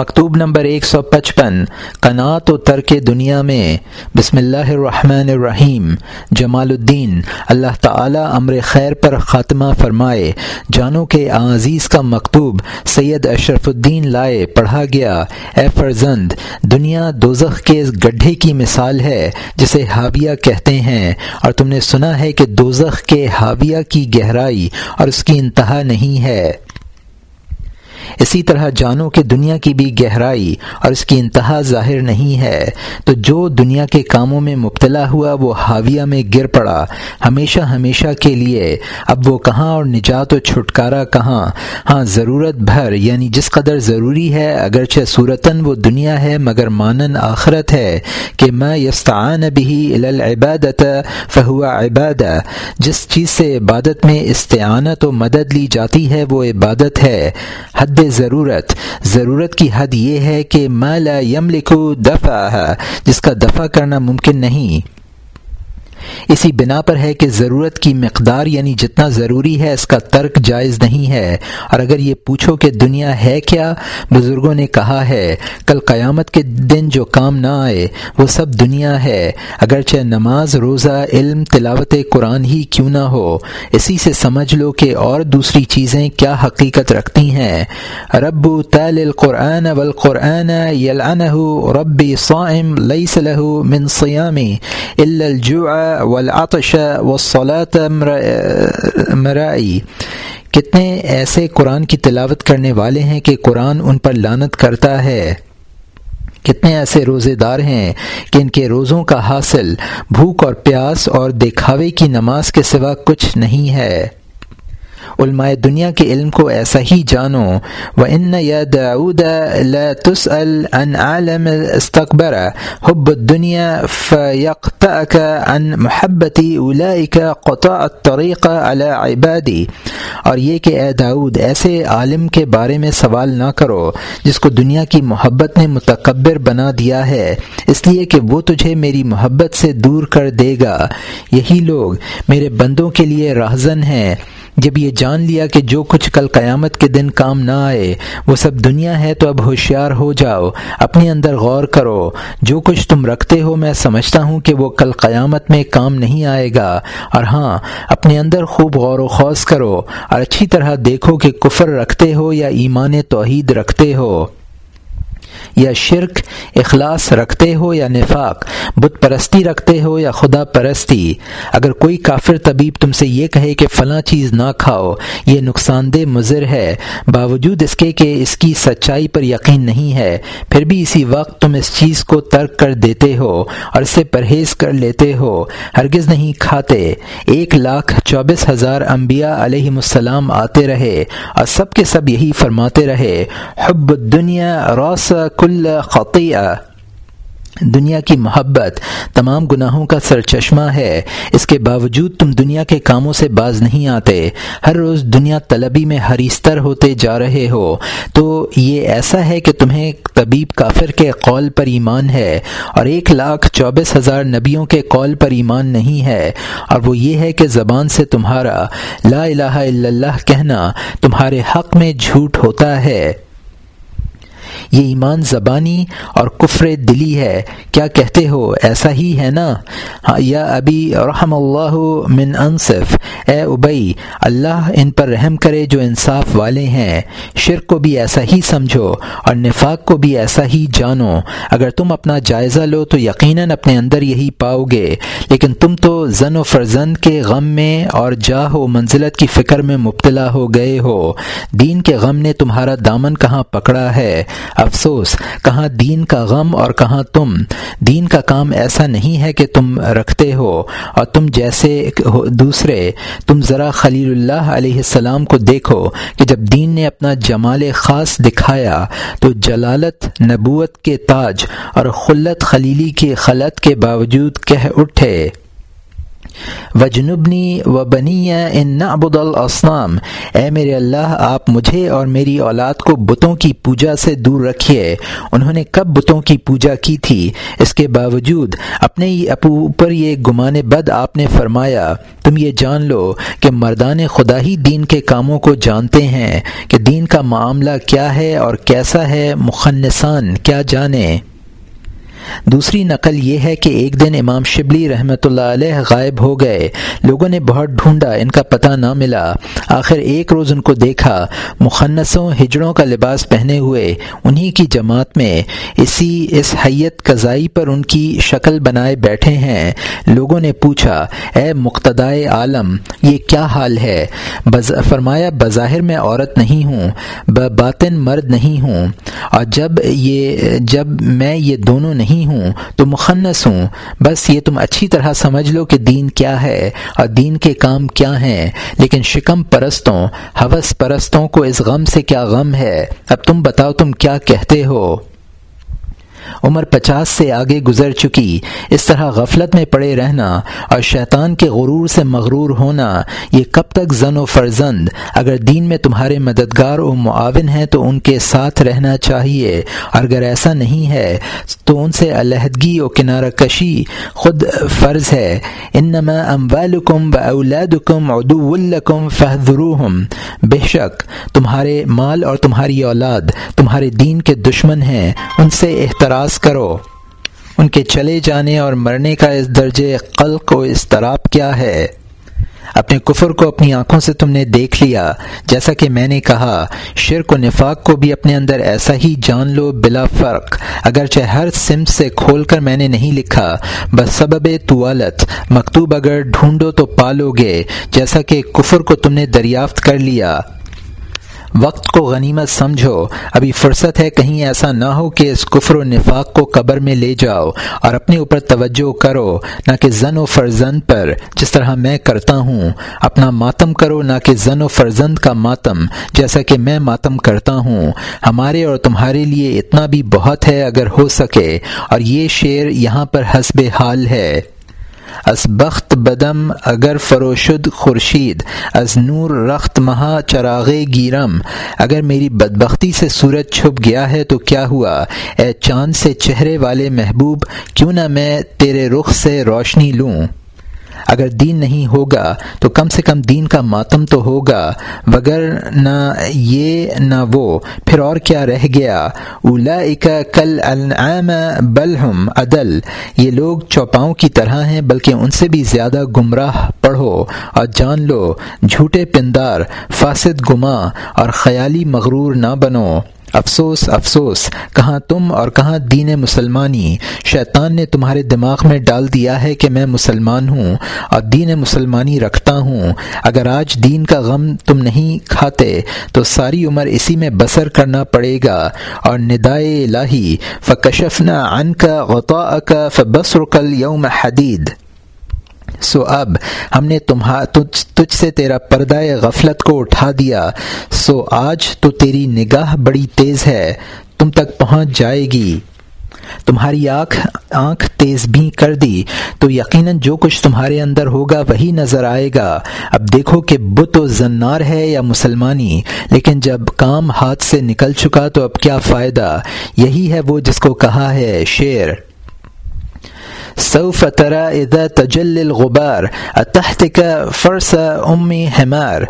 مکتوب نمبر ایک سو پچپن کنات و ترک دنیا میں۔ بسم اللہ الرحمن الرحیم۔ جمال الدین، اللہ تعالی امر خیر پر خاتمہ فرمائے۔ جانو کے عزیز کا مکتوب سید اشرف الدین لائے، پڑھا گیا۔ اے فرزند، دنیا دوزخ کے گڈھے کی مثال ہے، جسے حاویہ کہتے ہیں۔ اور تم نے سنا ہے کہ دوزخ کے حاویہ کی گہرائی اور اس کی انتہا نہیں ہے۔ اسی طرح جانو کہ دنیا کی بھی گہرائی اور اس کی انتہا ظاہر نہیں ہے، تو جو دنیا کے کاموں میں مبتلا ہوا وہ حاویہ میں گر پڑا، ہمیشہ ہمیشہ کے لیے۔ اب وہ کہاں اور نجات و چھٹکارا کہاں؟ ہاں ضرورت بھر یعنی جس قدر ضروری ہے، اگرچہ صورتاً وہ دنیا ہے، مگر مانن آخرت ہے کہ میں یستعان بھی العبادت فہو عباد۔ جس چیز سے عبادت میں استعانت و مدد لی جاتی ہے، وہ عبادت ہے۔ حد ضرورت۔ ضرورت کی حد یہ ہے کہ مالا یم لکھو دفع جس کا دفع کرنا ممکن نہیں۔ اسی بنا پر ہے کہ ضرورت کی مقدار یعنی جتنا ضروری ہے اس کا ترک جائز نہیں ہے۔ اور اگر یہ پوچھو کہ دنیا ہے کیا؟ بزرگوں نے کہا ہے، کل قیامت کے دن جو کام نہ آئے، وہ سب دنیا ہے۔ اگرچہ نماز، روزہ، علم، تلاوت قرآن ہی کیوں نہ ہو، اسی سے سمجھ لو کہ اور دوسری چیزیں کیا حقیقت رکھتی ہیں۔ رب تل القرآن والقرآن یلعنہ ربی صائم لیس له من صیامی الا الجوع والعطش والصلاة مرائی کتنے ایسے قرآن کی تلاوت کرنے والے ہیں کہ قرآن ان پر لانت کرتا ہے۔ کتنے ایسے روزے دار ہیں کہ ان کے روزوں کا حاصل بھوک اور پیاس اور دکھاوے کی نماز کے سوا کچھ نہیں ہے۔ علماء دنیا کے علم کو ایسا ہی جانو۔ و ان یا داود تسأل عن عالم استقبر۔ حب الدنیا فیقطعك عن محبتی اولئک قطع الطریق على عبادی اور یہ کہ اے داود ایسے عالم کے بارے میں سوال نہ کرو جس کو دنیا کی محبت نے متکبر بنا دیا ہے۔ اس لیے کہ وہ تجھے میری محبت سے دور کر دے گا۔ یہی لوگ میرے بندوں کے لیے رہزن ہیں۔ جب یہ جان لیا کہ جو کچھ کل قیامت کے دن کام نہ آئے، وہ سب دنیا ہے، تو اب ہوشیار ہو جاؤ، اپنے اندر غور کرو۔ جو کچھ تم رکھتے ہو، میں سمجھتا ہوں کہ وہ کل قیامت میں کام نہیں آئے گا۔ اور ہاں اپنے اندر خوب غور و خوص کرو۔ اور اچھی طرح دیکھو کہ کفر رکھتے ہو یا ایمان توحید رکھتے ہو۔ یا شرک، اخلاص رکھتے ہو یا نفاق بت پرستی رکھتے ہو یا خدا پرستی اگر کوئی کافر طبیب تم سے یہ کہے کہ فلاں چیز نہ کھاؤ، یہ نقصان دہ مضر ہے۔ باوجود اس کے کہ اس کی سچائی پر یقین نہیں ہے، پھر بھی اسی وقت تم اس چیز کو ترک کر دیتے ہو اور اسے پرہیز کر لیتے ہو۔ ہرگز نہیں کھاتے۔ ایک لاکھ چوبیس ہزار انبیاء علیہ السلام آتے رہے اور سب کے سب یہی فرماتے رہے، حب دنیا روس کل خطیہ دنیا کی محبت تمام گناہوں کا سر چشمہ ہے۔ اس کے باوجود تم دنیا کے کاموں سے باز نہیں آتے۔ ہر روز دنیا طلبی میں ہریستر ہوتے جا رہے ہو۔ تو یہ ایسا ہے کہ تمہیں طبیب کافر کے قول پر ایمان ہے اور ایک لاکھ چوبیس ہزار نبیوں کے قول پر ایمان نہیں ہے۔ اور وہ یہ ہے کہ زبان سے تمہارا لا الہ الا اللہ کہنا تمہارے حق میں جھوٹ ہوتا ہے۔ یہ ایمان زبانی اور کفر دلی ہے۔ کیا کہتے ہو؟ ایسا ہی ہے نا؟ ہاں، یا ابی رحم اللہ من انصف۔ اے ابئی، اللہ ان پر رحم کرے جو انصاف والے ہیں۔ شرک کو بھی ایسا ہی سمجھو اور نفاق کو بھی ایسا ہی جانو۔ اگر تم اپنا جائزہ لو تو یقیناً اپنے اندر یہی پاؤ گے۔ لیکن تم تو زن و فرزند کے غم میں اور جاہ و منزلت کی فکر میں مبتلا ہو گئے ہو۔ دین کے غم نے تمہارا دامن کہاں پکڑا ہے؟ افسوس، کہاں دین کا غم اور کہاں تم؟ دین کا کام ایسا نہیں ہے کہ تم رکھتے ہو اور تم جیسے دوسرے۔ تم ذرا خلیل اللہ علیہ السلام کو دیکھو کہ جب دین نے اپنا جمال خاص دکھایا تو جلالت، نبوت کے تاج اور خلت خلیلی کے خلط کے باوجود کہہ اٹھے۔ و و بنی ان نعبد الاسلام اے میرے اللہ، آپ مجھے اور میری اولاد کو بتوں کی پوجا سے دور رکھیے۔ انہوں نے کب بتوں کی پوجا کی تھی؟ اس کے باوجود اپنے اوپر یہ گمان بد آپ نے فرمایا، تم یہ جان لو کہ مردان خدا ہی دین کے کاموں کو جانتے ہیں، کہ دین کا معاملہ کیا ہے اور کیسا ہے مخنسان کیا جانے۔ دوسری نقل یہ ہے کہ ایک دن امام شبلی رحمۃ اللہ علیہ غائب ہو گئے۔ لوگوں نے بہت ڈھونڈا، ان کا پتہ نہ ملا۔ آخر ایک روز ان کو دیکھا۔ مخنصوں ہجڑوں کا لباس پہنے ہوئے انہی کی جماعت میں اسی اس حیت قزائی پر ان کی شکل بنائے بیٹھے ہیں۔ لوگوں نے پوچھا، اے مقتدائے عالم، یہ کیا حال ہے؟ بز، فرمایا، بظاہر میں عورت نہیں ہوں باطن مرد نہیں ہوں۔ اور جب یہ، جب میں یہ دونوں نہیں نہیں ہوں تو مخنص ہوں۔ بس یہ تم اچھی طرح سمجھ لو کہ دین کیا ہے اور دین کے کام کیا ہیں۔ لیکن شکم پرستوں، حوث پرستوں کو اس غم سے کیا غم ہے؟ اب تم بتاؤ تم کیا کہتے ہو؟ عمر پچاس سے آگے گزر چکی۔ اس طرح غفلت میں پڑے رہنا اور شیطان کے غرور سے مغرور ہونا، یہ کب تک زن و فرزند؟ اگر دین میں تمہارے مددگار و معاون ہیں تو ان کے ساتھ رہنا چاہیے۔ اور اگر ایسا نہیں ہے تو ان سے علیحدگی و کنارہ کشی خود فرض ہے۔ انما اموالکم و اولادکم عدو لکم فہدروہم بے شک، تمہارے مال اور تمہاری اولاد، تمہارے دین کے دشمن ہیں۔ ان سے احتراز کرو۔ ان کے چلے جانے اور مرنے کا اس درجے قلق و اضطراب کیا ہے؟ اپنے کفر کو اپنی آنکھوں سے تم نے دیکھ لیا، جیسا کہ میں نے کہا، شرک و نفاق کو بھی اپنے اندر ایسا ہی جان لو بلا فرق۔ اگرچہ ہر سمت سے کھول کر میں نے نہیں لکھا، بس سبب طوالت، مکتوب اگر ڈھونڈو تو پالو گے، جیسا کہ کفر کو تم نے دریافت کر لیا۔ وقت کو غنیمت سمجھو۔ ابھی فرصت ہے کہیں ایسا نہ ہو کہ اس کفر و نفاق کو قبر میں لے جاؤ اور اپنے اوپر توجہ کرو، نہ کہ زن و فرزند پر، جس طرح میں کرتا ہوں۔ اپنا ماتم کرو، نہ کہ زن و فرزند کا ماتم، جیسا کہ میں ماتم کرتا ہوں۔ ہمارے اور تمہارے لیے اتنا بھی بہت ہے اگر ہو سکے۔ اور یہ شعر یہاں پر حسب حال ہے۔ از بخت بدم اگر فروشد خورشید، از نور رخت مہا چراغے گیرم۔ اگر میری بدبختی سے سورج چھپ گیا ہے تو کیا ہوا؟ اے چاند سے چہرے والے محبوب، کیوں نہ میں تیرے رخ سے روشنی لوں؟ اگر دین نہیں ہوگا تو کم سے کم دین کا ماتم تو ہوگا وگر نہ یہ نہ وہ۔ پھر اور کیا رہ گیا؟ اولا کل العام بلحم عدل۔ یہ لوگ چوپاؤں کی طرح ہیں، بلکہ ان سے بھی زیادہ گمراہ پڑھو اور جان لو، جھوٹے پندار، فاسد گما اور خیالی مغرور نہ بنو۔ افسوس افسوس، کہاں تم اور کہاں دین مسلمانی؟ شیطان نے تمہارے دماغ میں ڈال دیا ہے کہ میں مسلمان ہوں اور دین مسلمانی رکھتا ہوں۔ اگر آج دین کا غم تم نہیں کھاتے، تو ساری عمر اسی میں بسر کرنا پڑے گا۔ اور ندائے الہی، فکشفنا ان کا غطا کا فبصر کل یوم حدید۔ سو اب ہم نے تمہا، تجھ تجھ سے تیرا پردہ غفلت کو اٹھا دیا۔ سو آج تو تیری نگاہ بڑی تیز ہے، تم تک پہنچ جائے گی۔ تمہاری آنکھ آنکھ تیز بھی کر دی، تو یقیناً جو کچھ تمہارے اندر ہوگا وہی نظر آئے گا۔ اب دیکھو کہ بت و زنار ہے یا مسلمانی، لیکن جب کام ہاتھ سے نکل چکا تو اب کیا فائدہ؟ یہی ہے وہ جس کو کہا ہے شعر سوف ترى اذا تجل الغبار. اتحتك فرس ام حمار.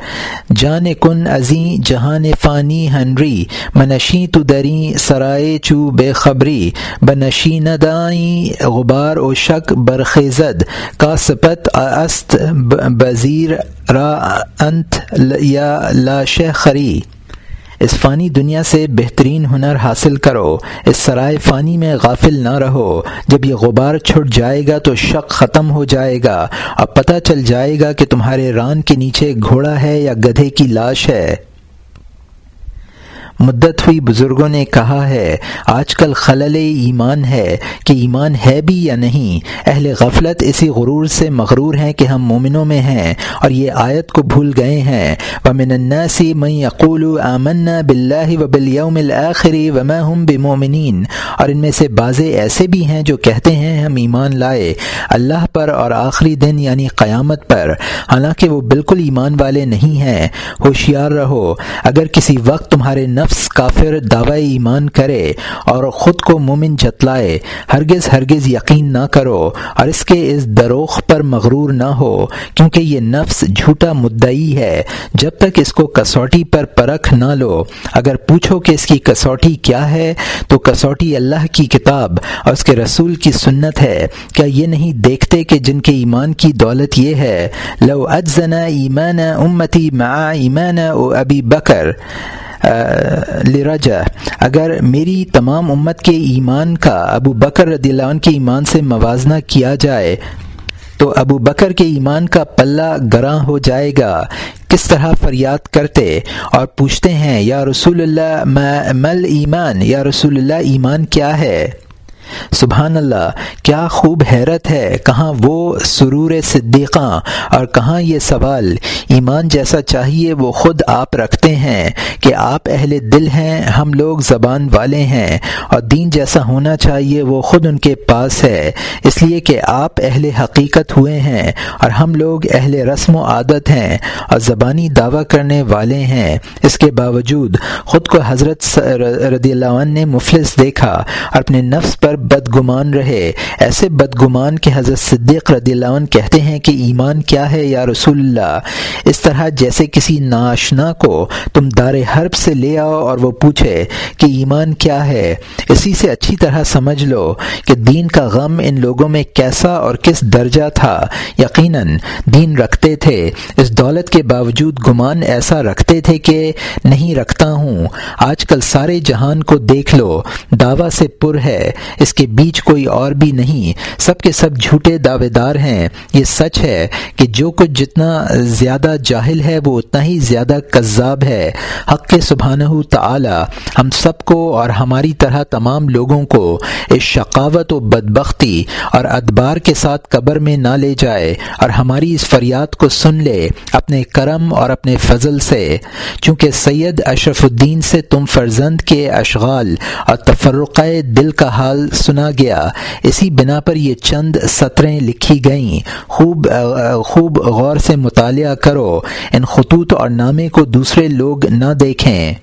جان کن ازیں جہان فانی ہنری منشی تو دری سرائے چو بے خبری بنشی ندائیں غبار و شک برخیزد کا سپت است بزیر را انت یا لاش خری اس فانی دنیا سے بہترین ہنر حاصل کرو۔ اس سرائے فانی میں غافل نہ رہو۔ جب یہ غبار چھٹ جائے گا تو شک ختم ہو جائے گا۔ اب پتہ چل جائے گا کہ تمہارے ران کے نیچے گھوڑا ہے یا گدھے کی لاش ہے۔ مدت ہوئی بزرگوں نے کہا ہے، آج کل خلل ایمان ہے کہ ایمان ہے بھی یا نہیں؟ اہل غفلت اسی غرور سے مغرور ہیں کہ ہم مومنوں میں ہیں اور یہ آیت کو بھول گئے ہیں۔ ومن الناس من يقول آمنا باللہ وبالیوم الآخر وما هم بمؤمنین اور ان میں سے بعض ایسے بھی ہیں جو کہتے ہیں، ہم ایمان لائے اللہ پر اور آخری دن یعنی قیامت پر۔ حالانکہ وہ بالکل ایمان والے نہیں ہیں۔ ہوشیار رہو، اگر کسی وقت تمہارے نفس کافر دعوی ایمان کرے اور خود کو مومن جتلائے، ہرگز ہرگز یقین نہ کرو اور اس کے اس دروخ پر مغرور نہ ہو، کیونکہ یہ نفس جھوٹا مدعی ہے۔ جب تک اس کو کسوٹی پر پرکھ نہ لو، اگر پوچھو کہ اس کی کسوٹی کیا ہے، تو کسوٹی اللہ کی کتاب اور اس کے رسول کی سنت ہے۔ کیا یہ نہیں دیکھتے کہ جن کے ایمان کی دولت یہ ہے؟ لو اجزنا ایمان امتی مع ایمان او ابی بکر۔ لرجا اگر میری تمام امت کے ایمان کا ابو بکر رضی اللہ عنہ کے ایمان سے موازنہ کیا جائے، تو ابو بکر کے ایمان کا پلہ گراں ہو جائے گا۔ کس طرح فریاد کرتے اور پوچھتے ہیں، یا رسول اللہ مل ایمان، یا رسول اللہ، ایمان کیا ہے؟ سبحان اللہ، کیا خوب حیرت ہے کہاں وہ سرور صدیقہ اور کہاں یہ سوال۔ ایمان جیسا چاہیے وہ خود آپ رکھتے ہیں کہ آپ اہل دل ہیں، ہم لوگ زبان والے ہیں اور دین جیسا ہونا چاہیے وہ خود ان کے پاس ہے۔ اس لیے کہ آپ اہل حقیقت ہوئے ہیں اور ہم لوگ اہل رسم و عادت ہیں اور زبانی دعویٰ کرنے والے ہیں۔ اس کے باوجود خود کو حضرت رضی اللہ عنہ نے مفلس دیکھا اور اپنے نفس پر بدگمان رہے۔ ایسے بدگمان کہ حضرت صدیق رضی اللہ عنہ کہتے ہیں کہ ایمان کیا ہے یا رسول اللہ؟ اس طرح جیسے کسی ناشنا کو تم دار حرب سے لے آؤ اور وہ پوچھے کہ ایمان کیا ہے؟ اسی سے اچھی طرح سمجھ لو کہ دین کا غم ان لوگوں میں کیسا اور کس درجہ تھا۔ یقیناً دین رکھتے تھے۔ اس دولت کے باوجود گمان ایسا رکھتے تھے کہ نہیں رکھتا ہوں۔ آج کل سارے جہان کو دیکھ لو۔ دعوی سے پر ہے۔ اس اس کے بیچ کوئی اور بھی نہیں۔ سب کے سب جھوٹے دعوے دار ہیں۔ یہ سچ ہے کہ جو کچھ جتنا زیادہ جاہل ہے، وہ اتنا ہی زیادہ کذاب ہے۔ حق کے سبحانہ تعالی، ہم سب کو اور ہماری طرح تمام لوگوں کو اس شقاوت و بدبختی اور ادبار کے ساتھ قبر میں نہ لے جائے اور ہماری اس فریاد کو سن لے اپنے کرم اور اپنے فضل سے۔ چونکہ سید اشرف الدین سے تم فرزند کے اشغال اور تفرقہ دل کا حال سنا گیا۔ اسی بنا پر یہ چند سطریں لکھی گئیں۔ خوب خوب غور سے مطالعہ کرو۔ ان خطوط اور نامے کو دوسرے لوگ نہ دیکھیں۔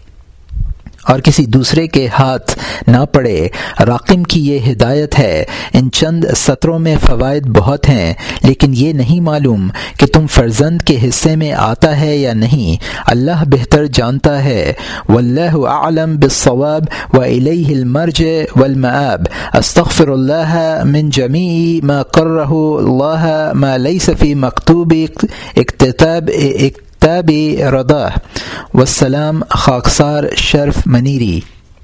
اور کسی دوسرے کے ہاتھ نہ پڑے۔ راقم کی یہ ہدایت ہے۔ ان چند سطروں میں فوائد بہت ہیں، لیکن یہ نہیں معلوم کہ تم فرزند کے حصے میں آتا ہے یا نہیں۔ اللہ بہتر جانتا ہے۔ واللہ اعلم بالصواب و الیہ المرج والمآب۔ استغفر اللہ من جمیع ما کرہ اللہ ما لیس فی مکتوب اکتتاب اکتتاب تابی ردا وسلام خاکسار شرف منیری.